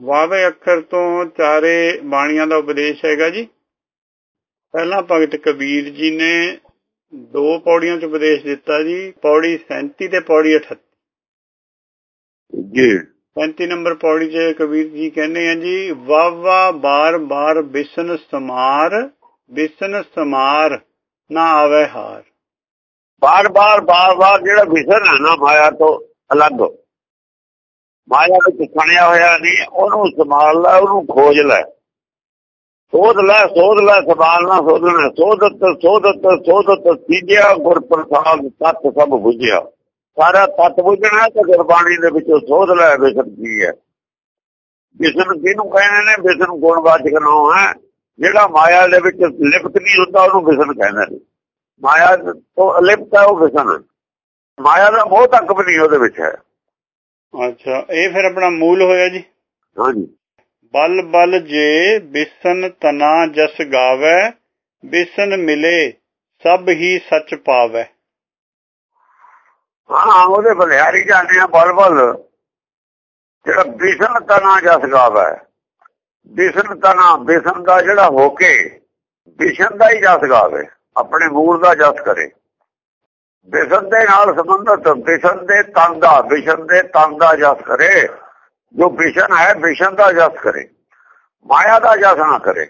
ਵਾਵੇ ਅੱਖਰ ਤੋਂ ਚਾਰੇ ਬਾਣੀਆਂ ਦਾ ਉਪਦੇਸ਼ ਹੈਗਾ ਜੀ। ਪਹਿਲਾਂ ਭਗਤ ਕਬੀਰ ਜੀ ਨੇ ਦੋ ਪੌੜੀਆਂ ਚ ਉਪਦੇਸ਼ ਦਿੱਤਾ ਜੀ ਪੌੜੀ 37 ਤੇ ਪੌੜੀ 38 ਜੀ। 35 ਨੰਬਰ ਪੌੜੀ 'ਚ ਕਬੀਰ ਜੀ ਕਹਿੰਦੇ ਆ ਜੀ ਵਾਵਾ ਬਾਰ ਬਾਰ ਬਿਸਨ ਸਮਾਰ ਬਿਸਨ ਸਮਾਰ ਨਾ ਆਵੇ ਹਾਰ। ਬਾਰ ਬਾਰ ਬਾਰ ਬਾਰ ਜਿਹੜਾ ਵਿਸਰ ਹੈ ਨਾ ਮਾਇਆ ਤੋਂ ਅਲੱਗ। ਮਾਇਆ ਵਿੱਚ ਫਣਿਆ ਹੋਇਆ ਨਹੀਂ, ਉਹਨੂੰ ਸੰਭਾਲ ਲੈ, ਉਹਨੂੰ ਖੋਜ ਲੈ। ਸੋਧ ਲੈ ਸੋਧ ਲੈ ਸੰਭਾਲਣਾ ਸੋਧਣਾ। ਸੋਧਤ ਸੋਧਤ ਸੋਧਤ ਤੀਜਿਆ ਗੁਰ ਪ੍ਰਸਾਦ ਤਤ ਸਭ ਬੁਝਿਆ। ਸਾਰਾ ਤਤ ਬੁਝਣਾ ਤੇ ਗੁਰਬਾਣੀ ਦੇ ਵਿੱਚੋਂ ਸੋਧ ਲੈ ਵਿਸਰ ਕੀ ਹੈ। ਵਿਸਰ ਕਿਹਨੂੰ ਕਹਿੰਦੇ ਨੇ? ਬਿਸਨ ਗੁਣਵਾਚਕ ਨਾਮ ਹੈ। ਜਿਹੜਾ ਮਾਇਆ ਦੇ ਵਿੱਚ ਲਿਪਤ ਨਹੀਂ ਹੁੰਦਾ, ਉਹਨੂੰ ਬਿਸਨ ਕਹਿੰਦੇ ਨੇ। ਮਾਇਆ ਤੋਂ ਅਲਿਪਤ ਹੈ, ਉਹ ਬਿਸਨ ਮਾਇਆ ਦਾ ਬਹੁਤ ਤੱਕ ਵੀ ਨਹੀਂ ਉਹਦੇ ਵਿੱਚ ਹੈ। ਅੱਛਾ ਇਹ ਫਿਰ ਆਪਣਾ ਮੂਲ ਹੋਇਆ ਜੀ? ਹਾਂਜੀ। ਬਲ ਬਲ ਜੇ ਬਿਸਨ ਤਨਾ ਜਸ ਗਾਵੇ ਬਿਸਨ ਮਿਲੇ ਸਭ ਹੀ ਸੱਚ ਪਾਵੇ। ਹਾਂ ਉਹਦੇ ਬਲਿਆਰੀ ਜਾਂਦੇ ਆ ਬਲ ਬਲ। ਜਿਹੜਾ ਬਿਸਨ ਤਨਾ ਜਸ ਗਾਵੇ ਬਿਸਨ ਤਨਾ ਬਿਸਨ ਦਾ ਜਿਹੜਾ ਹੋ ਕੇ ਬਿਸ਼ਨ ਦਾ ਹੀ ਜਸ ਗਾਵੇ ਆਪਣੇ ਮੂਲ ਦਾ ਜਸ ਕਰੇ। ਬਿਸ਼ਨ ਦੇ ਨਾਲ ਸੰਬੰਧਤ ਬਿਸ਼ਨ ਦੇ ਤਨ ਦਾ ਬਿਸ਼ਨ ਦੇ ਤਨ ਦਾ ਜਸ ਕਰੇ। ਜੋ ਬਿਸ਼ਨ ਹੈ ਬਿਸ਼ਨ ਦਾ ਜਸ ਕਰੇ। ਮਾਇਆ ਦਾ ਜਸ ਨਾ ਕਰੇ।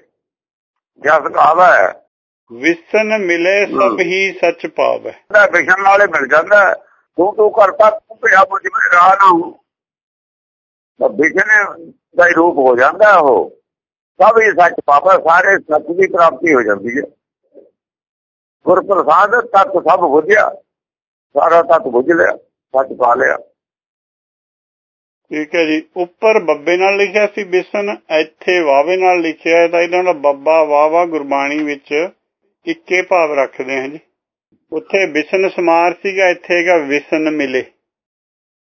ਜਸ ਕਹਾਵਾ ਹੈ ਵਿਸਨ ਮਿਲੇ ਸਭ ਹੀ। ਸੱਚ ਪਾਵੇ। ਦਾ ਬਿਸ਼ਨ ਨਾਲੇ ਮਿਲ ਜਾਂਦਾ। ਤੂੰ ਤੂੰ ਕਰਤਾ ਤੂੰ ਭਿਆ ਮੁਝ ਵਿੱਚ ਰਾਹ ਨਾ ਹੂੰ। ਤਾਂ ਬਿਸ਼ਨ ਦਾ ਰੂਪ ਹੋ ਜਾਂਦਾ ਉਹ। ਸਭ ਹੀ ਸੱਚ ਪਾਵੇ ਸਾਰੇ ਸੱਚ ਦੀ ਪ੍ਰਾਪਤੀ ਹੋ ਜਾਂਦੀ ਹੈ। ਗੁਰ ਪ੍ਰਸਾਦ ਤਤ ਸਭ ਬੁਝਿਆ। ਸਾਰਾ ਤਤ ਬੁਝ ਲਿਆ ਸੱਚ ਪਾ ਲਿਆ। ਠੀਕ ਹੈ ਜੀ। ਉੱਪਰ ਬੱਬੇ ਨਾਲ ਲਿਖਿਆ ਸੀ ਬਿਸਨ ਇੱਥੇ ਵਾਵੇ ਨਾਲ ਲਿਖਿਆ ਹੈ ਤਾਂ ਇਹਨਾਂ ਦਾ ਬੱਬਾ ਵਾਵਾ ਗੁਰਬਾਣੀ ਵਿੱਚ ਇੱਕੇ ਭਾਵ ਰੱਖਦੇ ਹਾਂ ਜੀ। ਉੱਥੇ ਬਿਸਨ ਸਮਾਰ ਸੀਗਾ ਇੱਥੇ ਹੈਗਾ ਵਿਸਨ ਮਿਲੇ।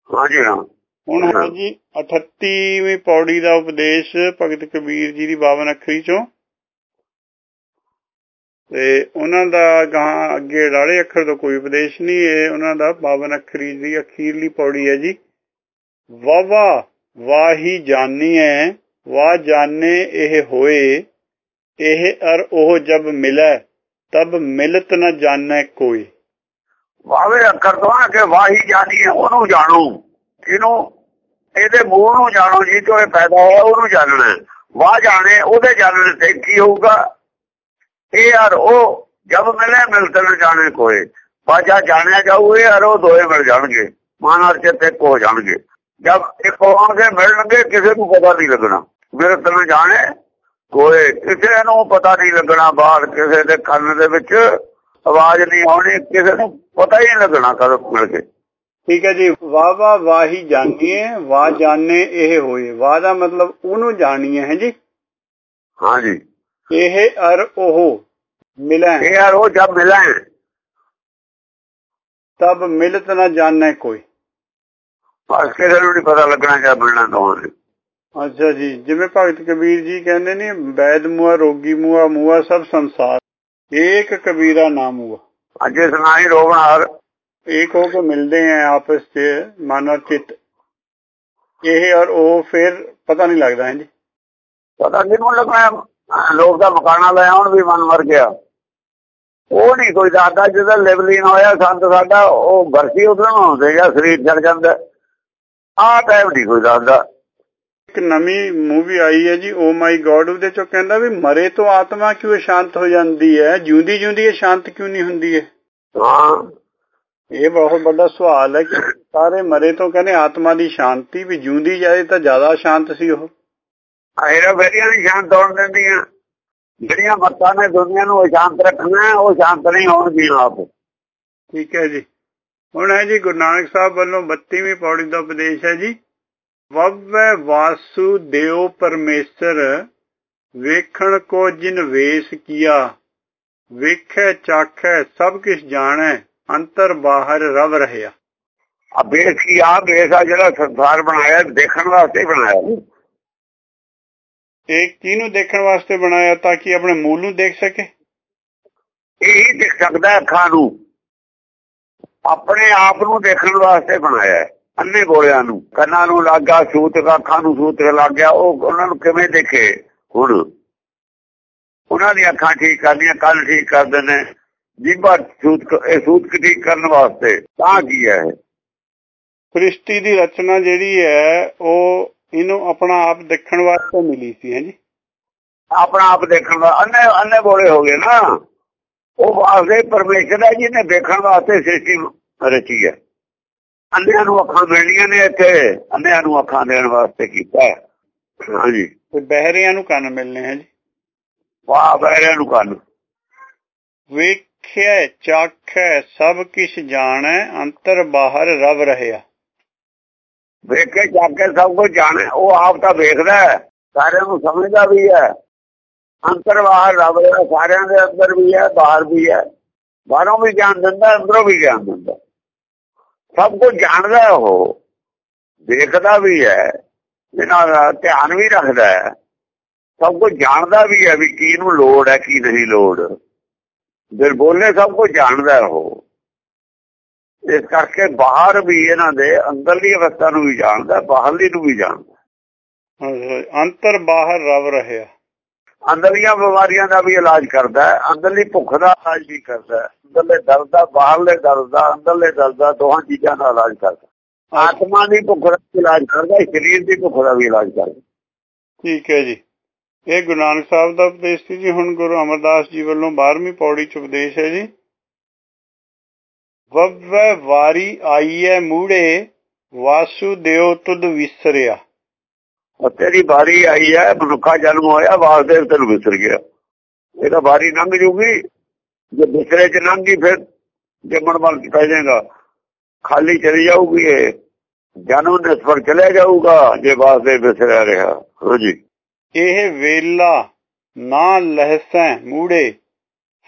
ਹਾਂਜੀ ਹਾਂ। ਹੁਣ ਹੈ। ਜੀ 38ਵੀਂ ਪੌੜੀ ਦਾ ਉਪਦੇਸ਼ ਭਗਤ ਕਬੀਰ ਜੀ ਦੀ 52 ਅੱਖਰੀ ਚੋਂ ਤੇ ਉਹਨਾਂ ਦਾ ਗਾਂ ਅੱਗੇ ਰਾੜੇ ਅੱਖਰ ਤੋਂ ਕੋਈ ਉਪਦੇਸ਼ ਨਹੀਂ, ਇਹ ਉਹਨਾਂ ਦਾ 52 ਅੱਖਰੀ ਦੀ ਅਖੀਰਲੀ ਪੌੜੀ ਹੈ ਜੀ। ਵਾਵਾ ਵਾਹੀ ਜਾਣੀਐ ਵਾ ਜਾਣੇ ਇਹ ਹੋਏ, ਇਹ ਅਰ ਉਹ ਜਬ ਮਿਲੈ, ਤਬ ਮਿਲਤ ਨ ਜਾਣੈ ਕੋਈ। ਵਾਵੇ ਅੱਖਰ ਤੋਂ ਆ ਕੇ ਵਾਹੀ ਜਾਣੀ ਹੈ ਉਹਨੂੰ ਜਾਣੋ ਇਹਨੂੰ ਇਹਦੇ ਮੂਲ ਨੂੰ ਜਾਣੋ ਜੀ ਤੋਂ ਇਹ ਪੈਦਾ ਹੋਇਆ, ਉਹਨੂੰ ਜਾਣਨਾ। ਹੈ। ਵਾਹ ਜਾਣੇ, ਉਹਦੇ ਜਾਣਨ ਤੇ ਕੀ ਹੋਊਗਾ? ਇਹ ਯਾਰ ਉਹ ਜਦ ਮਿਲੇ ਮਿਲਤ ਨ ਜਾਣੇ ਕੋਈ ਬਾਜਾ ਜਾਣਿਆ ਜਾਊ ਇਹ ਯਾਰ ਉਹ ਦੋਏ ਮਿਲ ਜਾਣਗੇ ਮਾਨਰ ਚਿੱਤ ਇੱਕ ਹੋ ਜਾਣਗੇ ਜਦ ਇੱਕ ਹੋਣਗੇ ਮਿਲਣਗੇ ਕਿਸੇ ਨੂੰ ਪਤਾ ਨਹੀਂ ਲੱਗਣਾ ਮਿਲਤ ਨ ਜਾਣੇ ਕੋਈ ਕਿਸੇ ਨੂੰ ਪਤਾ ਨਹੀਂ ਲੱਗਣਾ ਬਾਹਰ ਕਿਸੇ ਦੇ ਕੰਨ ਦੇ ਵਿੱਚ ਆਵਾਜ਼ ਨਹੀਂ ਆਉਣੀ ਕਿਸੇ ਨੂੰ ਪਤਾ ਹੀ ਨਹੀਂ ਲੱਗਣਾ ਕਦੋਂ ਮਿਲ ਕੇ ਠੀਕ ਹੈ ਜੀ ਵਾਵਾ ਵਾਹੀ ਜਾਣੀਏ ਵਾ ਜਾਣੇ ਇਹ ਹੋਏ ਵਾ ਦਾ ਮਤਲਬ ਉਹਨੂੰ ਜਾਣੀਏ ਹੈ ਜੀ ਹਾਂਜੀ ਇਹ ਅਰ ਉਹ ਮਿਲੈ। ਇਹ ਅਰ ਉਹ ਜਦ ਮਿਲੈ। ਤਬ ਮਿਲਤ ਨਾ ਜਾਣੈ ਕੋਈ। ਬਸ ਕਿਸੇ ਨੂੰ ਨਹੀਂ ਪਤਾ ਲੱਗਣਾ ਜਾਂ ਮਿਲਣਾ ਕੌਣ ਅੱਛਾ ਜੀ ਜਿਵੇਂ ਭਗਤ ਕਬੀਰ ਜੀ ਕਹਿੰਦੇ ਨੇ ਵੈਦ ਮੂਆ ਰੋਗੀ ਮੂਆ ਮੂਆ ਸਭ ਸੰਸਾਰ। ਏਕ ਕਬੀਰਾ ਨਾਮ ਹੂਆ ਅਜੇ ਸੁਣਾਈ ਰੋਗਨਾਰ ਏਕ ਹੋ ਕੇ ਮਿਲਦੇ ਆ ਆਪਸ ਚ ਮਨ ਔਰ ਚਿਤ। ਇਹ ਔਰ ਉਹ ਫਿਰ ਪਤਾ ਨਹੀਂ ਲੱਗਦਾ ਹੈ ਜੀ। ਪਤਾ ਨਹੀਂ ਕੌਣ ਲੱਗਣਾ। ਲੋਕ ਦਾ ਮਕਾਨਾ ਲੈ ਆਉਣ ਵੀ ਮਨ ਮਰ ਗਿਆ। ਉਹ ਨਹੀਂ ਕੋਈ ਦਾਦਾ ਜਿਹਦਾ ਲਿਵਲੀਨ ਹੋਇਆ ਸੰਤ ਸਾਡਾ ਉਹ ਵਰਸੀ ਉਧਰ ਨੂੰ ਹੁੰਦੇ ਜਾਂ ਸਰੀਰ ਛੱਡ ਜਾਂਦਾ। ਆਹ ਟਾਈਮ ਨਹੀਂ ਕੋਈ ਦਾਦਾ ਇੱਕ ਨਵੀਂ ਮੂਵੀ ਆਈ ਹੈ ਜੀ ਓ ਮਾਈ ਗॉड ਉਹਦੇ ਚੋਂ ਕਹਿੰਦਾ ਵੀ ਮਰੇ ਤੋਂ ਆਤਮਾ ਕਿਉਂ ਸ਼ਾਂਤ ਹੋ ਜਾਂਦੀ ਹੈ? ਜਿਉਂਦੀ ਜਿਉਂਦੀ ਇਹ ਸ਼ਾਂਤ ਕਿਉਂ ਨਹੀਂ ਹੁੰਦੀ ਹੈ? ਹਾਂ। ਇਹ ਬਹੁਤ ਵੱਡਾ ਸਵਾਲ ਹੈ ਕਿ ਸਾਰੇ ਮਰੇ ਤੋਂ ਕਹਿੰਦੇ ਆਤਮਾ ਦੀ ਸ਼ਾਂਤੀ ਵੀ ਜਿਉਂਦੀ ਜਾਏ ਤਾਂ ਜ਼ਿਆਦਾ ਸ਼ਾਂਤ ਸੀ ਉਹ। ਆਇਰਾ ਬੇਰੀਆਂ ਨਹੀਂ ਸ਼ਾਂਤ ਹੋਣ ਦਿੰਦੀਆਂ। ਜਿਹੜੀਆਂ ਮੱਤਾਂ ਨੇ ਦੁਨੀਆ ਨੂੰ ਅਸ਼ਾਂਤ ਰੱਖਣਾ ਉਹ ਸ਼ਾਂਤ ਨਹੀਂ ਹੋਣਗੀਆਂ ਆਪ। ਠੀਕ ਹੈ ਜੀ। ਹੁਣ ਹੈ ਜੀ ਗੁਰੂ ਨਾਨਕ ਸਾਹਿਬ ਵੱਲੋਂ 32ਵੀਂ ਪੌੜੀ ਦਾ ਉਪਦੇਸ਼ ਹੈ ਜੀ। ਵਵੈ ਵਾਸੂ ਦੇਵ ਪਰਮੇਸ਼ਰ ਵੇਖਣ ਕੋ ਜਿਨ ਵੇਸ ਕੀਆ। ਵੇਖੈ ਚਾਖੈ ਸਭ ਕਿਛ ਜਾਣੈ ਅੰਤਰ ਬਾਹਰ ਰਵ ਰਹਿਆ। ਆ ਬੇਸ ਕੀ ਆ? ਬੇਸ ਆ ਜਿਹੜਾ ਸੰਸਾਰ ਬਣਾਇਆ ਦੇਖਣ ਵਾਸਤੇ ਬਣਾਇਆ। ਇਹ ਕਿਹਨੂੰ ਦੇਖਣ ਵਾਸਤੇ ਬਣਾਇਆ ਤਾਂ ਕਿ ਆਪਣੇ ਮੂਲ ਨੂੰ ਦੇਖ ਸਕੇ? ਇਹ ਹੀ ਦਿਖ ਸਕਦਾ ਅੱਖਾਂ ਨੂੰ। ਆਪਣੇ ਆਪ ਨੂੰ ਦੇਖਣ ਵਾਸਤੇ ਬਣਾਇਆ ਹੈ ਅੰਨੇ ਬੋਲਿਆਂ ਨੂੰ। ਕੰਨਾਂ ਨੂੰ ਲੱਗਾ ਸੂਤਕ ਅੱਖਾਂ ਨੂੰ ਸੂਤਕ ਲੱਗ ਗਿਆ ਉਹ ਉਹਨਾਂ ਨੂੰ ਕਿਵੇਂ ਦੇਖੇ ਹੁਣ? ਉਹਨਾਂ ਦੀਆਂ ਅੱਖਾਂ ਠੀਕ ਕਰਨੀਆਂ ਕੰਨ ਠੀਕ ਕਰਦੇ ਨੇ। ਜਿੰਬਾ ਸੂਤਕ ਇਹ ਸੂਤਕ ਠੀਕ ਕਰਨ ਵਾਸਤੇ ਤਾਂ ਕੀ ਹੈ ਸ੍ਰਿਸ਼ਟੀ ਦੀ ਰਚਨਾ ਜਿਹੜੀ ਹੈ ਉਹ ਇਹਨੂੰ ਆਪਣਾ ਆਪ ਦੇਖਣ ਵਾਸਤੇ ਮਿਲੀ ਸੀ ਹੈ ਜੀ? ਆਪਣਾ ਆਪ ਦੇਖਣ ਦਾ ਅੰਨੇ ਅੰਨੇ ਬੋਲੇ ਹੋ ਗਏ ਨਾ। ਉਹ ਵਾਸਤੇ ਪਰਮੇਸ਼ਰ ਹੈ ਜਿਹਨੇ ਦੇਖਣ ਵਾਸਤੇ ਸ੍ਰਿਸ਼ਟੀ ਰਚੀ ਹੈ। ਅੰਨਿਆਂ ਨੂੰ ਅੱਖਾਂ ਮਿਲਣੀਆਂ ਨੇ ਇੱਥੇ ਅੰਨਿਆਂ ਨੂੰ ਅੱਖਾਂ ਦੇਣ ਵਾਸਤੇ ਕੀਤਾ ਹਾਂਜੀ। ਤੇ ਬਹਿਰਿਆਂ ਨੂੰ ਕੰਨ ਮਿਲਨੇ ਹੈ ਜੀ? ਵਾਹ ਬਹਿਰਿਆਂ ਨੂੰ ਕੰਨ। ਵੇਖਿਆ ਚਾਖੈ ਸਭ ਕਿਛ ਜਾਣੈ ਅੰਤਰ ਬਾਹਰ ਰਵ ਰਹਿਆ। ਵੇਖੇ ਜਾ ਕੇ ਸਭ ਕੁਝ ਜਾਣੇ, ਉਹ ਆਪ ਤਾਂ ਵੇਖਦਾ ਹੈ, ਸਾਰਿਆਂ ਨੂੰ ਸਮਝਦਾ ਵੀ ਹੈ। ਅੰਤਰ ਬਾਹਰ ਰੱਬ ਦਾ, ਸਾਰਿਆਂ ਦੇ ਅੰਦਰ ਵੀ ਹੈ, ਬਾਹਰ ਵੀ ਹੈ। ਬਾਹਰੋਂ ਵੀ ਜਾਣ ਦਿੰਦਾ, ਅੰਦਰੋਂ ਵੀ ਜਾਣ ਦਿੰਦਾ। ਸਭ ਕੁਝ ਜਾਣਦਾ ਉਹ। ਦੇਖਦਾ ਵੀ ਹੈ, ਇਹਨਾਂ ਦਾ ਧਿਆਨ ਵੀ ਰੱਖਦਾ ਹੈ। ਸਭ ਕੁਝ ਜਾਣਦਾ ਵੀ ਹੈ ਵੀ ਕੀ ਨੂੰ ਲੋੜ ਹੈ, ਕੀ ਨਹੀਂ ਲੋੜ। ਫਿਰ ਬੋਲੇ ਸਭ ਕੁਝ ਜਾਣਦਾ ਉਹ। ਇਸ ਕਰਕੇ ਬਾਹਰ ਵੀ ਇਹਨਾਂ ਦੇ ਅੰਦਰਲੀ ਅਵਸਥਾ ਨੂੰ ਵੀ ਜਾਣਦਾ ਬਾਹਰਲੀ ਨੂੰ ਵੀ ਜਾਣਦਾ। ਅੰਤਰ ਬਾਹਰ ਰਵ ਰਹਿਆ। ਅੰਦਰਲੀਆਂ ਬਿਮਾਰੀਆਂ ਦਾ ਵੀ ਇਲਾਜ ਕਰਦਾ ਹੈ ਅੰਦਰਲੀ ਭੁੱਖ ਦਾ ਇਲਾਜ ਵੀ ਕਰਦਾ ਹੈ। ਅੰਦਰਲੇ ਦਰਦ ਦਾ ਬਾਹਰਲੇ ਦਰਦ ਦਾ ਅੰਦਰਲੇ ਦਰਦ ਦਾ ਦੋਹਾਂ ਚੀਜ਼ਾਂ ਦਾ ਇਲਾਜ ਕਰਦਾ ਆਤਮਾ ਦੀ ਭੁੱਖ ਦਾ ਇਲਾਜ ਕਰਦਾ ਸਰੀਰ ਦੀ ਭੁੱਖ ਦਾ ਵੀ ਇਲਾਜ ਕਰਦਾ ਠੀਕ ਹੈ ਜੀ। ਇਹ ਗੁਰੂ ਨਾਨਕ ਸਾਹਿਬ ਦਾ ਉਪਦੇਸ਼ ਸੀ ਜੀ ਹੁਣ ਗੁਰੂ ਅਮਰਦਾਸ ਜੀ ਵੱਲੋਂ 12ਵੀਂ ਪੌੜੀ ਚ ਉਪਦੇਸ਼ ਹੈ ਜੀ। ਵੱਵੈ ਵਾਰੀ ਆਈਐ ਮੂੜੇ ਵਾਸੁਦੇਵ ਤੁਧ ਵਿਸਰਿਆ ਉਹ ਤੇਰੀ ਬਾਰੀ ਆਈ ਹੈ ਮਨੁੱਖਾ ਜਨਮ ਹੋਇਆ ਵਾਸਦੇਵ ਤੈਨੂੰ ਵਿਸਰ ਗਿਆ ਇਹਦਾ ਬਾਰੀ ਲੰਘ ਜੂਗੀ ਜੇ ਵਿਸਰੇ ਚ ਲੰਘੀ ਫਿਰ ਜੰਮਣ ਵੱਲ ਪੈ ਜਾਏਗਾ ਖਾਲੀ ਚਲੀ ਜਾਊਗੀ ਇਹ ਜਨਮ ਨਿਸਫਲ ਚਲੇ ਜਾਊਗਾ ਜੇ ਵਾਸਦੇਵ ਵਿਸਰਿਆ ਰਿਹਾ ਹਾਂਜੀ ਇਹ ਵੇਲਾ ਨਾ ਲਹਸੈ ਮੂੜੇ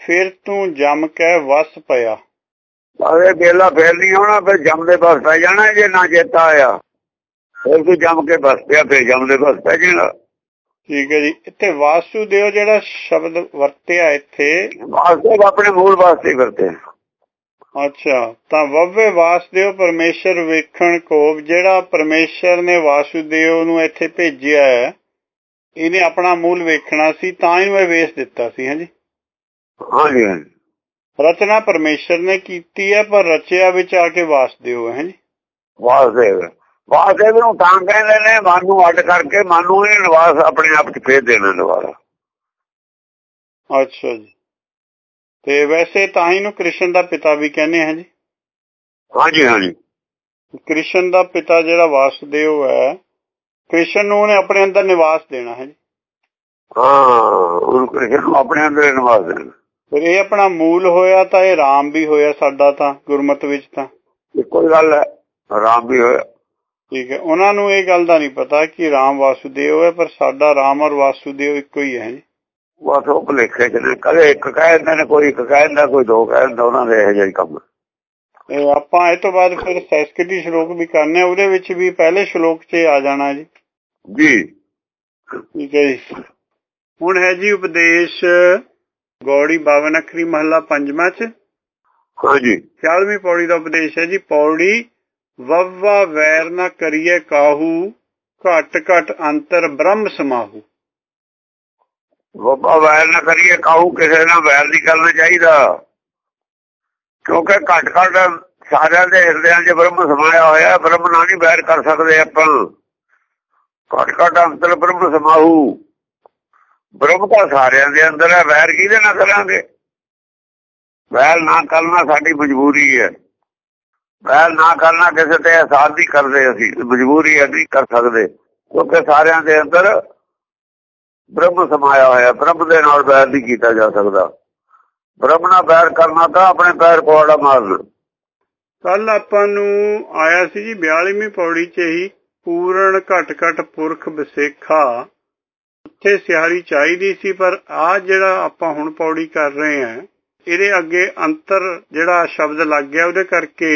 ਫਿਰ ਤੂੰ ਜਮ ਕੇ ਵਸ ਪਿਆ ਅਰੇ ਬੇਲਾ ਫੇਰ ਨਹੀਂ ਹੋਣਾ ਫਿਰ ਜਮ ਦੇ ਬਸ ਪੈ ਜਾਣਾ ਜੇ ਨਾ ਚੇਤਾ ਆਇਆ। ਫਿਰ ਤੂੰ ਜਮ ਕੇ ਬਸ ਪਿਆ ਫਿਰ ਜਮ ਦੇ ਬਸ ਪੈ ਜਾਣਾ। ਠੀਕ ਹੈ ਜੀ। ਇੱਥੇ ਵਾਸੂਦੇਵ ਜਿਹੜਾ ਸ਼ਬਦ ਵਰਤਿਆ ਇੱਥੇ। ਵਾਸਤਵ ਆਪਣੇ ਮੂਲ ਵਾਸਤੇ ਵਰਤੇ। ਅੱਛਾ ਤਾਂ ਵੱਵੇ ਵਾਸਦੇਵ ਪਰਮੇਸ਼ਰ ਵੇਖਣ ਕੋਪ ਜਿਹੜਾ ਪਰਮੇਸ਼ਰ ਨੇ ਵਾਸੂਦੇਵ ਨੂੰ ਇੱਥੇ ਭੇਜਿਆ ਹੈ ਇਹਨੇ ਆਪਣਾ ਮੂਲ ਵੇਖਣਾ ਸੀ ਤਾਂ ਇਹਨੂੰ ਇਹ ਵੇਸ ਦਿੱਤਾ ਸੀ ਹਾਂਜੀ ਹਾਂਜੀ ਹਾਂਜੀ। ਰਚਨਾ ਪਰਮੇਸ਼ਰ ਨੇ ਕੀਤੀ ਹੈ ਪਰ ਰਚਿਆ ਵਿੱਚ ਆ ਕੇ ਵਾਸਦੇਵ ਹੈ ਜੀ? ਵਾਸਦੇਵ ਵਾਸਦੇਵ ਨੂੰ ਤਾਂ ਕਹਿੰਦੇ ਨੇ ਮਨ ਨੂੰ ਅੱਡ ਕਰਕੇ ਮਨ ਨੂੰ ਇਹ ਨਿਵਾਸ ਆਪਣੇ ਆਪ ਚ ਫੇਰ ਦੇਣਾ ਦੁਬਾਰਾ। ਅੱਛਾ ਜੀ। ਤੇ ਵੈਸੇ ਤਾਂ ਹੀ ਨੂੰ ਕ੍ਰਿਸ਼ਨ ਦਾ ਪਿਤਾ ਵੀ ਕਹਿੰਦੇ ਆ ਜੀ? ਹਾਂਜੀ ਹਾਂਜੀ। ਕ੍ਰਿਸ਼ਨ ਦਾ ਪਿਤਾ ਜਿਹੜਾ ਵਾਸਦੇਵ ਹੈ ਕ੍ਰਿਸ਼ਨ ਨੂੰ ਉਹਨੇ ਆਪਣੇ ਅੰਦਰ ਨਿਵਾਸ ਦੇਣਾ ਹੈ ਜੀ? ਹਾਂ ਉਹ ਕ੍ਰਿਸ਼ਨ ਨੂੰ ਆਪਣੇ ਅੰਦਰ ਨਿਵਾਸ ਦੇਣਾ। ਫਿਰ ਇਹ ਆਪਣਾ ਮੂਲ ਹੋਇਆ ਤਾਂ ਇਹ ਰਾਮ ਵੀ ਹੋਇਆ ਸਾਡਾ ਤਾਂ ਗੁਰਮਤ ਵਿੱਚ ਤਾਂ। ਇੱਕੋ ਗੱਲ ਹੈ ਰਾਮ ਵੀ ਹੋਇਆ। ਠੀਕ ਹੈ ਉਹਨਾਂ ਨੂੰ ਇਹ ਗੱਲ ਦਾ ਨਹੀਂ ਪਤਾ ਕਿ ਰਾਮ ਵਾਸੂਦੇਵ ਹੈ ਪਰ ਸਾਡਾ ਰਾਮ ਔਰ ਵਾਸੂਦੇਵ ਇੱਕੋ ਹੀ ਹੈ ਬਸ ਉਹ ਭਲੇਖੇ ਚ ਨੇ ਕਦੇ ਇੱਕ ਕਹਿ ਦਿੰਦੇ ਨੇ ਕੋਈ ਇੱਕ ਕਹਿ ਦਿੰਦਾ ਕੋਈ ਦੋ ਕਹਿ ਦਿੰਦਾ ਉਹਨਾਂ ਦੇ ਇਹੋ ਜਿਹੇ ਕੰਮ। ਇਹ ਆਪਾਂ ਇਹ ਤੋਂ ਬਾਅਦ ਫਿਰ ਸੈਸਕ੍ਰਿਤੀ ਸ਼ਲੋਕ ਵੀ ਕਰਨੇ ਆ ਉਹਦੇ ਵਿੱਚ ਵੀ ਪਹਿਲੇ ਸ਼ਲੋਕ 'ਚ ਆ ਜਾਣਾ ਜੀ। ਜੀ। ਠੀਕ ਹੈ ਜੀ। ਹੁਣ ਹੈ ਜੀ ਉਪਦੇਸ਼ ਗੌੜੀ 52 ਅਖਰੀ ਮਹੱਲਾ ਪੰਜਵਾਂ 'ਚ। ਹਾਂਜੀ। 40ਵੀਂ ਪੌੜੀ ਦਾ ਉਪਦੇਸ਼ ਹੈ ਜੀ ਪੌੜੀ ਵੱਵਾ ਵੈਰ ਨਾ ਕਰੀਏ ਕਾਹੂ ਘਟ ਘਟ ਅੰਤਰ ਬ੍ਰਹਮ ਸਮਾਹੂ। ਬਾਬਾ ਵੈਰ ਨਾ ਕਰੀਏ ਕਾਹੂ ਕਿਸੇ ਨਾਲ ਵੈਰ ਨਹੀਂ ਕਰਨਾ ਚਾਹੀਦਾ। ਕਿਉਂਕਿ ਘਟ ਘਟ ਸਾਰਿਆਂ ਦੇ ਹਿਰਦਿਆਂ 'ਚ ਬ੍ਰਹਮ ਸਮਾਇਆ ਹੋਇਆ ਬ੍ਰਹਮ ਨਾਲ ਨਹੀਂ ਵੈਰ ਕਰ ਸਕਦੇ ਆਪਾਂ। ਘਟ ਘਟ ਅੰਤਰ ਬ੍ਰਹਮ ਸਮਾਹੂ। ਬ੍ਰਹਮ ਤਾਂ ਸਾਰਿਆਂ ਦੇ ਅੰਦਰ ਹੈ, ਵੈਰ ਕਿਹਦੇ ਨਾਲ ਕਰਾਂਗੇ? ਵੈਰ ਨਾ ਕਰਨਾ ਸਾਡੀ ਮਜਬੂਰੀ ਹੈ। ਵੈਰ ਨਾ ਕਰਨਾ ਕਿਸੇ ਤੇ ਅਹਿਸਾਸ ਨਹੀਂ ਕਰਦੇ ਅਸੀਂ, ਮਜਬੂਰੀ ਹੈ ਨਹੀਂ ਕਰ ਸਕਦੇ। ਕਿਉਂਕਿ ਸਾਰਿਆਂ ਦੇ ਅੰਦਰ ਬ੍ਰਹਮ ਸਮਾਇਆ ਹੋਇਆ, ਬ੍ਰਹਮ ਦੇ ਨਾਲ ਵੈਰ ਨਹੀਂ ਕੀਤਾ ਜਾ ਸਕਦਾ। ਬ੍ਰਹਮ ਨਾਲ ਵੈਰ ਕਰਨਾ ਤਾਂ ਆਪਣੇ ਪੈਰ ਕੋੜਾ ਮਾਰਨਾ। ਕੱਲ ਆਪਾਂ ਨੂੰ ਆਇਆ ਸੀ ਜੀ 42ਵੀਂ ਪੌੜੀ 'ਚ ਹੀ ਪੂਰਨ ਘਟ ਘਟ ਪੁਰਖ ਬਸੇਖਾ ਉੱਥੇ ਸਿਹਾਰੀ ਚਾਹੀਦੀ ਸੀ ਪਰ ਆ ਜਿਹੜਾ ਆਪਾਂ ਹੁਣ ਪੌੜੀ ਕਰ ਰਹੇ ਹਾਂ ਇਹਦੇ ਅੱਗੇ ਅੰਤਰ ਜਿਹੜਾ ਸ਼ਬਦ ਲੱਗ ਗਿਆ ਉਹਦੇ ਕਰਕੇ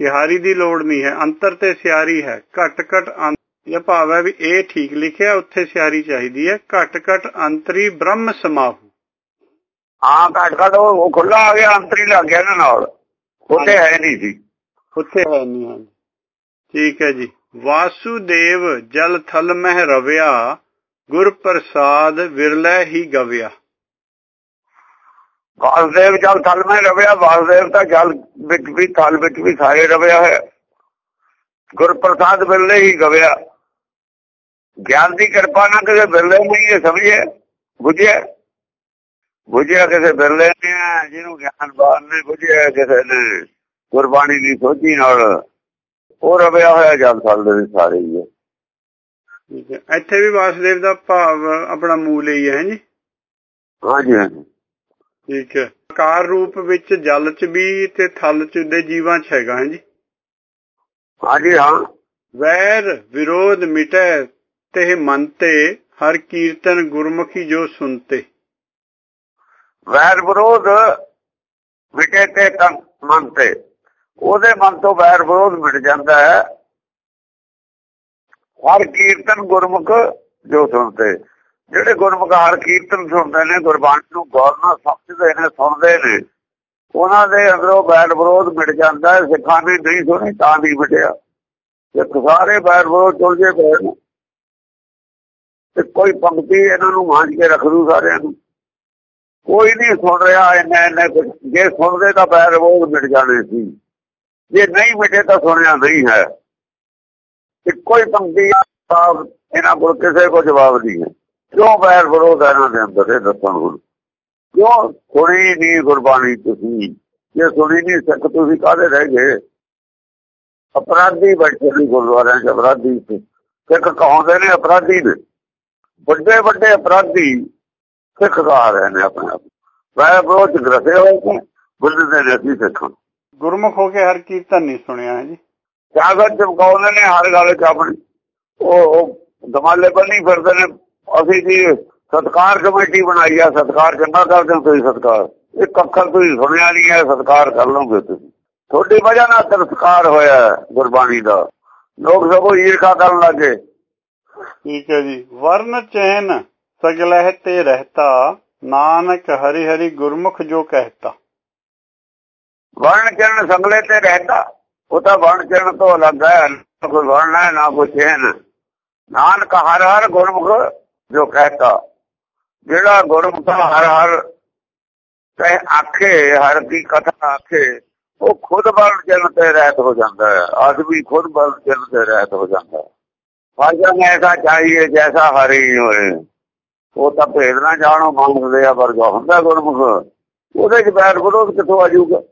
ਸਿਹਾਰੀ ਦੀ ਲੋੜ ਨਹੀਂ ਹੈ। ਅੰਤਰ ਤੇ ਸਿਹਾਰੀ ਹੈ। ਘਟ ਘਟ ਇਹ ਭਾਵ ਹੈ ਵੀ ਇਹ ਠੀਕ ਲਿਖਿਆ ਉੱਥੇ ਸਿਹਾਰੀ ਚਾਹੀਦੀ ਹੈ। ਘਟ ਘਟ ਅੰਤਰੀ ਬ੍ਰਹਮ ਸਮਾਹੂ। ਹਾਂ ਘਟ ਘਟ ਉਹ ਖੁੱਲਾ ਆ ਗਿਆ ਅੰਤਰੀ ਲੱਗ ਗਿਆ ਨਾ ਨਾਲ। ਉੱਥੇ ਹੈ ਨਹੀਂ ਸੀ। ਉੱਥੇ ਹੈ ਨਹੀਂ ਹਾਂ ਠੀਕ ਹੈ ਜੀ। ਵਾਸੂਦੇਵ ਜਲ ਥਲ ਮਹਿ ਰਵਿਆ ਗੁਰ ਪ੍ਰਸਾਦ ਵਿਰਲੇ ਹੀ ਗਵਿਆ। ਵਾਸਦੇਵ ਜਲ ਥਲ ਮੈਂ ਰਵਿਆ ਵਾਸਦੇਵ ਤਾਂ ਜਲ ਵਿੱਚ ਵੀ, ਥਲ ਵਿੱਚ ਵੀ ਸਾਰੇ ਰਵਿਆ ਹੋਇਆ ਗੁਰ ਪ੍ਰਸਾਦ ਬਿਰਲੇ ਹੀ ਗਵਿਆ। ਗਿਆਨ ਦੀ ਕਿਰਪਾ ਨਾਲ ਕਿਸੇ ਬਿਰਲੇ ਨਹੀਂ ਇਹ ਸਮਝਿਆ ਬੁਝਿਆ ਬੁਝਿਆ ਕਿਸੇ ਬਿਰਲੇ ਨੇ, ਜਿਹਨੂੰ ਗਿਆਨ ਬਾਣ ਨੇ ਬੁਝਿਆ, ਕਿਸੇ ਨੇ ਗੁਰਬਾਣੀ ਦੀ ਸੋਝੀ ਨਾਲ। ਉਹ ਰਵਿਆ ਹੋਇਆ ਜਲ ਥਲ ਦੇ ਸਾਰੇ ਹੀ ਹੈ। ਠੀਕ ਹੈ। ਇੱਥੇ ਵੀ ਵਾਸਦੇਵ ਦਾ ਭਾਵ ਆਪਣਾ ਮੂਲ ਹੀ ਹੈ ਜੀ? ਹਾਂਜੀ ਹਾਂਜੀ। ਠੀਕ ਹੈ। ਕਾਰ ਰੂਪ ਵਿੱਚ ਜਲ ਚ ਵੀ ਤੇ ਥਲ ਚ ਦੇ ਜੀਵਾਂ ਚ ਹੈਗਾ ਹੈ ਜੀ? ਹਾਂਜੀ ਹਾਂ। ਵੈਰ ਵਿਰੋਧ ਮਿਟੈ ਤੇ ਮਨ ਤੇ ਹਰ ਕੀਰਤਨ ਗੁਰਮੁਖੀ ਜੋ ਸੁਨਤੇ ਵੈਰ ਵਿਰੋਧ ਵਿਟੇ ਤੇ ਮਨ ਤੇ ਉਹਦੇ ਮਨ ਤੋਂ ਵੈਰ ਵਿਰੋਧ ਮਿਟ ਜਾਂਦਾ ਹੈ। ਹਰ ਕੀਰਤਨ ਗੁਰਮੁਖ ਜੋ ਸੁਣਦੇ। ਜਿਹੜੇ ਗੁਰਮੁਖ ਹਰ ਕੀਰਤਨ ਸੁਣਦੇ ਨੇ, ਗੁਰਬਾਣੀ ਨੂੰ ਗੌਰ ਨਾਲ ਸਮਝਦੇ ਨੇ, ਸੁਣਦੇ ਨੇ, ਉਹਨਾਂ ਦੇ ਅੰਦਰੋਂ ਵੈਰ ਵਿਰੋਧ ਮਿਟ ਜਾਂਦਾ ਹੈ। ਸਿੱਖਾਂ ਨੇ ਨਹੀਂ ਸੁਣੀ ਤਾਂ ਨਹੀਂ ਮਿਟਿਆ। ਤੇ ਸਾਰੇ ਵੈਰ ਵਿਰੋਧ ਚੁਲ ਜੇ ਪਏ ਤੇ ਕੋਈ ਪੰਕਤੀ ਇਹਨਾਂ ਨੂੰ ਮਾਂਝ ਕੇ ਰੱਖ ਦੂ ਸਾਰਿਆਂ ਨੂੰ। ਕੋਈ ਨਹੀਂ ਸੁਣ ਰਿਹਾ, ਇੰਨੇ ਇੰਨੇ ਜੇ ਸੁਣਦੇ ਤਾਂ ਵੈਰ ਵਿਰੋਧ ਮਿਟ ਜਾਣੇ ਸੀ। ਜੇ ਨਹੀਂ ਮਿਟੇ ਤਾਂ ਸੁਣਿਆ ਨਹੀਂ ਹੈ। ਇੱਕੋ ਹੀ ਪੰਕਤੀ ਇਹਨਾਂ ਕੋਲ ਕਿਸੇ ਕੋ ਜਵਾਬ ਨਹੀਂ ਹੈ। ਕਿਉਂ ਵੈਰ ਵਿਰੋਧ ਹੈ ਇਹਨਾਂ ਦੇ ਅੰਦਰ, ਇਹ ਦੱਸਣ ਹੁਣ ਕਿਉਂ ਸੁਣੀ ਨਹੀਂ ਗੁਰਬਾਣੀ ਤੁਸੀਂ? ਜੇ ਸੁਣੀ ਨਹੀਂ, ਸਿੱਖ ਤੁਸੀਂ ਕਾਹਦੇ ਰਹਿ ਗਏ? ਅਪਰਾਧੀ ਬੈਠੇ ਨੇ ਗੁਰਦੁਆਰਿਆਂ 'ਚ, ਅਪਰਾਧੀ ਸਿੱਖ ਕਹਾਉਂਦੇ ਨੇ ਅਪਰਾਧੀ ਨੇ। ਵੱਡੇ ਵੱਡੇ ਅਪਰਾਧੀ ਸਿੱਖ ਕਹਾ ਰਹੇ ਨੇ ਆਪਣੇ ਆਪ। ਵੈਰ ਵਿਰੋਧ ਗ੍ਰਸੇ ਹੋਏ ਨੇ ਬੁੱਝਦੇ ਨੇ ਅਸੀਂ ਸਿੱਖਾਂ। ਗੁਰਮੁਖ ਹੋ ਕੇ ਹਰ ਕੀਰਤਨ ਨਹੀਂ ਸੁਣਿਆ ਹੈ ਜੀ। ਕਾਗਜ਼ ਚਮਕਾਉਂਦੇ ਨੇ ਹਰ ਗੱਲ ਚ ਆਪਣੀ। ਉਹ ਦਮਾਲੇ ਬੰਨੀ ਫਿਰਦੇ ਨੇ। ਅਸੀਂ ਜੀ ਸਤਕਾਰ ਕਮੇਟੀ ਬਣਾਈ ਆ ਸਤਕਾਰ ਚੰਗਾ ਕਰਦੇ ਹੋ ਤੁਸੀਂ ਸਤਕਾਰ। ਇੱਕ ਅੱਖਰ ਤੁਸੀਂ ਸੁਣਿਆ ਨਹੀਂ ਹੈ ਸਤਕਾਰ ਕਰ ਲਓਗੇ ਤੁਸੀਂ। ਤੁਹਾਡੀ ਵਜ੍ਹਾ ਨਾਲ ਸਤਕਾਰ ਹੋਇਆ ਗੁਰਬਾਣੀ ਦਾ। ਲੋਕ ਸਭੋ ਈਰਖਾ ਕਰਨ ਲੱਗੇ। ਠੀਕ ਹੈ ਜੀ। ਵਰਨ ਚੈਨ ਸਗਲਹਿ ਤੇ ਰਹਤਾ ਨਾਨਕ ਹਰੀ ਹਰੀ ਗੁਰਮੁਖ ਜੋ ਕਹਿਤਾ। ਵਰਣ ਚਰਨ ਸੰਗਲੇ ਤੇ ਰਹਤਾ। ਉਹ ਤਾਂ ਵਰਣ ਚਰਨ ਤੋਂ ਅਲੱਗ ਹੈ, ਨਾ ਕੋਈ ਵਰਣ ਹੈ, ਨਾ ਕੋਈ ਚੈਨ ਨਾਨਕ ਹਰ ਹਰ ਗੁਰਮੁਖ ਜੋ ਕਹਿਤਾ। ਜਿਹੜਾ ਗੁਰਮੁਖ ਹਰ ਹਰ ਕਹੇ, ਆਖੇ, ਹਰ ਦੀ ਕਥਾ ਆਖੇ, ਉਹ ਖੁਦ ਵਰਣ ਚਰਨ ਤੇ ਰਹਿਤ ਹੋ ਜਾਂਦਾ ਹੈ। ਆਦਮੀ ਖੁਦ ਵਰਣ ਚਰਨ ਤੇ ਰਹਿਤ ਹੋ ਜਾਂਦਾ ਹੈ। ਭਾਜਨ ਐਸਾ ਚਾਹੀਏ ਜੈਸਾ ਹਰੀ ਹੋਏ। ਉਹ ਤਾਂ ਭੇਦ ਨਾ ਜਾਣੋ ਮੰਗਦੇ ਆ ਵਰਗਾ ਹੁੰਦਾ ਗੁਰਮੁਖ। ਉਹਦੇ ਚ ਬੈਠ ਵਿਰੋਧ ਕਿੱਥੋਂ ਆ ਜਾਊਗਾ?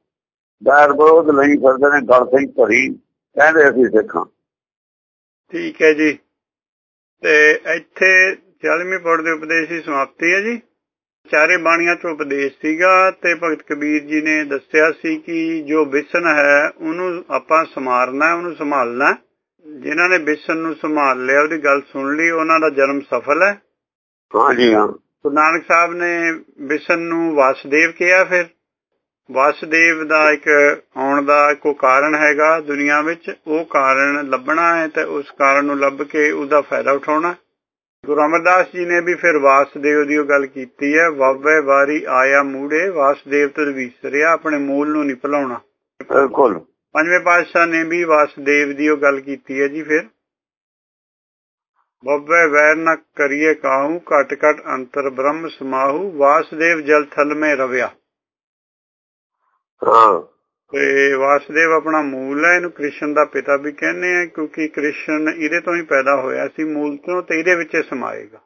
ਬੈਰ ਵਿਰੋਧ ਲਈ ਫਿਰਦੇ ਨੇ ਗਲ ਸਹੀ ਭਰੀ ਕਹਿੰਦੇ ਅਸੀਂ ਸਿੱਖਾਂ। ਠੀਕ ਹੈ ਜੀ। ਤੇ ਇੱਥੇ 40ਵੀਂ ਪੌੜ ਦੇ ਉਪਦੇਸ਼ ਦੀ ਸਮਾਪਤੀ ਹੈ ਜੀ। ਚਾਰੇ ਬਾਣੀਆਂ ਤੋਂ ਉਪਦੇਸ਼ ਸੀਗਾ ਤੇ ਭਗਤ ਕਬੀਰ ਜੀ ਨੇ ਦੱਸਿਆ ਸੀ ਕਿ ਜੋ ਵਿਸਨ ਹੈ ਉਹਨੂੰ ਆਪਾਂ ਸਮਾਰਨਾ ਉਹਨੂੰ ਸੰਭਾਲਣਾ। ਜਿਨ੍ਹਾਂ ਨੇ ਵਿਸਨ ਨੂੰ ਸੰਭਾਲ ਲਿਆ ਉਹਦੀ ਗੱਲ ਸੁਣ ਲਈ ਉਹਨਾਂ ਦਾ ਜਨਮ ਸਫਲ ਹੈ। ਹਾਂਜੀ ਹਾਂ। ਗੁਰੂ ਨਾਨਕ ਸਾਹਿਬ ਨੇ ਵਿਸ਼ਨ ਨੂੰ ਵਾਸਦੇਵ ਕਿਹਾ ਫਿਰ। ਵਾਸਦੇਵ ਦਾ ਇੱਕ ਆਉਣ ਦਾ ਕੋ ਕਾਰਨ ਹੈਗਾ ਦੁਨੀਆ ਵਿੱਚ। ਉਹ ਕਾਰਨ ਲੱਭਣਾ ਹੈ ਤੇ ਉਸ ਕਾਰਨ ਨੂੰ ਲੱਭ ਕੇ ਉਹਦਾ ਫਾਇਦਾ ਉਠਾਉਣਾ। ਗੁਰੂ ਅਮਰਦਾਸ ਜੀ ਨੇ ਵੀ ਫਿਰ ਵਾਸਦੇਵ ਦੀ ਉਹ ਗੱਲ ਕੀਤੀ ਹੈ ਵਾਵੇ ਵਾਰੀ ਆਇਆ ਮੂੜੇ ਵਾਸਦੇਵ ਤੋਂ ਵਿਸਰਿਆ ਆਪਣੇ ਮੂਲ ਨੂੰ ਨਹੀਂ ਭੁਲਾਉਣਾ। ਬਿਲਕੁਲ। ਪੰਜਵੇਂ ਪਾਤਸ਼ਾਹ ਨੇ ਵੀ ਵਾਸਦੇਵ ਦੀ ਉਹ ਗੱਲ ਕੀਤੀ ਹੈ ਜੀ ਫਿਰ। ਬੱਬੇ ਵੈਰ ਨ ਕਰੀਏ ਕਾਹੂ ਘਟ ਘਟ ਅੰਤਰ ਬ੍ਰਹਮ ਸਮਾਹੂ ਵਾਸਦੇਵ ਜਲ ਥਲ ਮੇ ਰਵਿਆ। ਹਾਂ। ਤੇ ਵਾਸਦੇਵ ਆਪਣਾ ਮੂਲ ਹੈ, ਇਹਨੂੰ ਕ੍ਰਿਸ਼ਨ ਦਾ ਪਿਤਾ ਵੀ ਕਹਿੰਦੇ ਆ, ਕਿਉਂਕਿ ਕ੍ਰਿਸ਼ਨ ਇਹਦੇ ਤੋਂ ਹੀ ਪੈਦਾ ਹੋਇਆ ਸੀ, ਮੂਲ ਤੋਂ ਤੇ ਇਹਦੇ ਵਿੱਚ ਸਮਾਏਗਾ।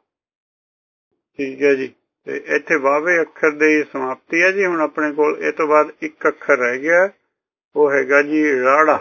ਠੀਕ ਹੈ ਜੀ। ਤੇ ਇੱਥੇ ਵਾਵੇ ਅੱਖਰ ਦੀ ਸਮਾਪਤੀ ਹੈ ਜੀ, ਹੁਣ ਆਪਣੇ ਕੋਲ ਇਹ ਤੋਂ ਬਾਅਦ ਇੱਕ ਅੱਖਰ ਰਹਿ ਗਿਆ, ਉਹ ਹੈਗਾ ਜੀ ਰਾੜਾ।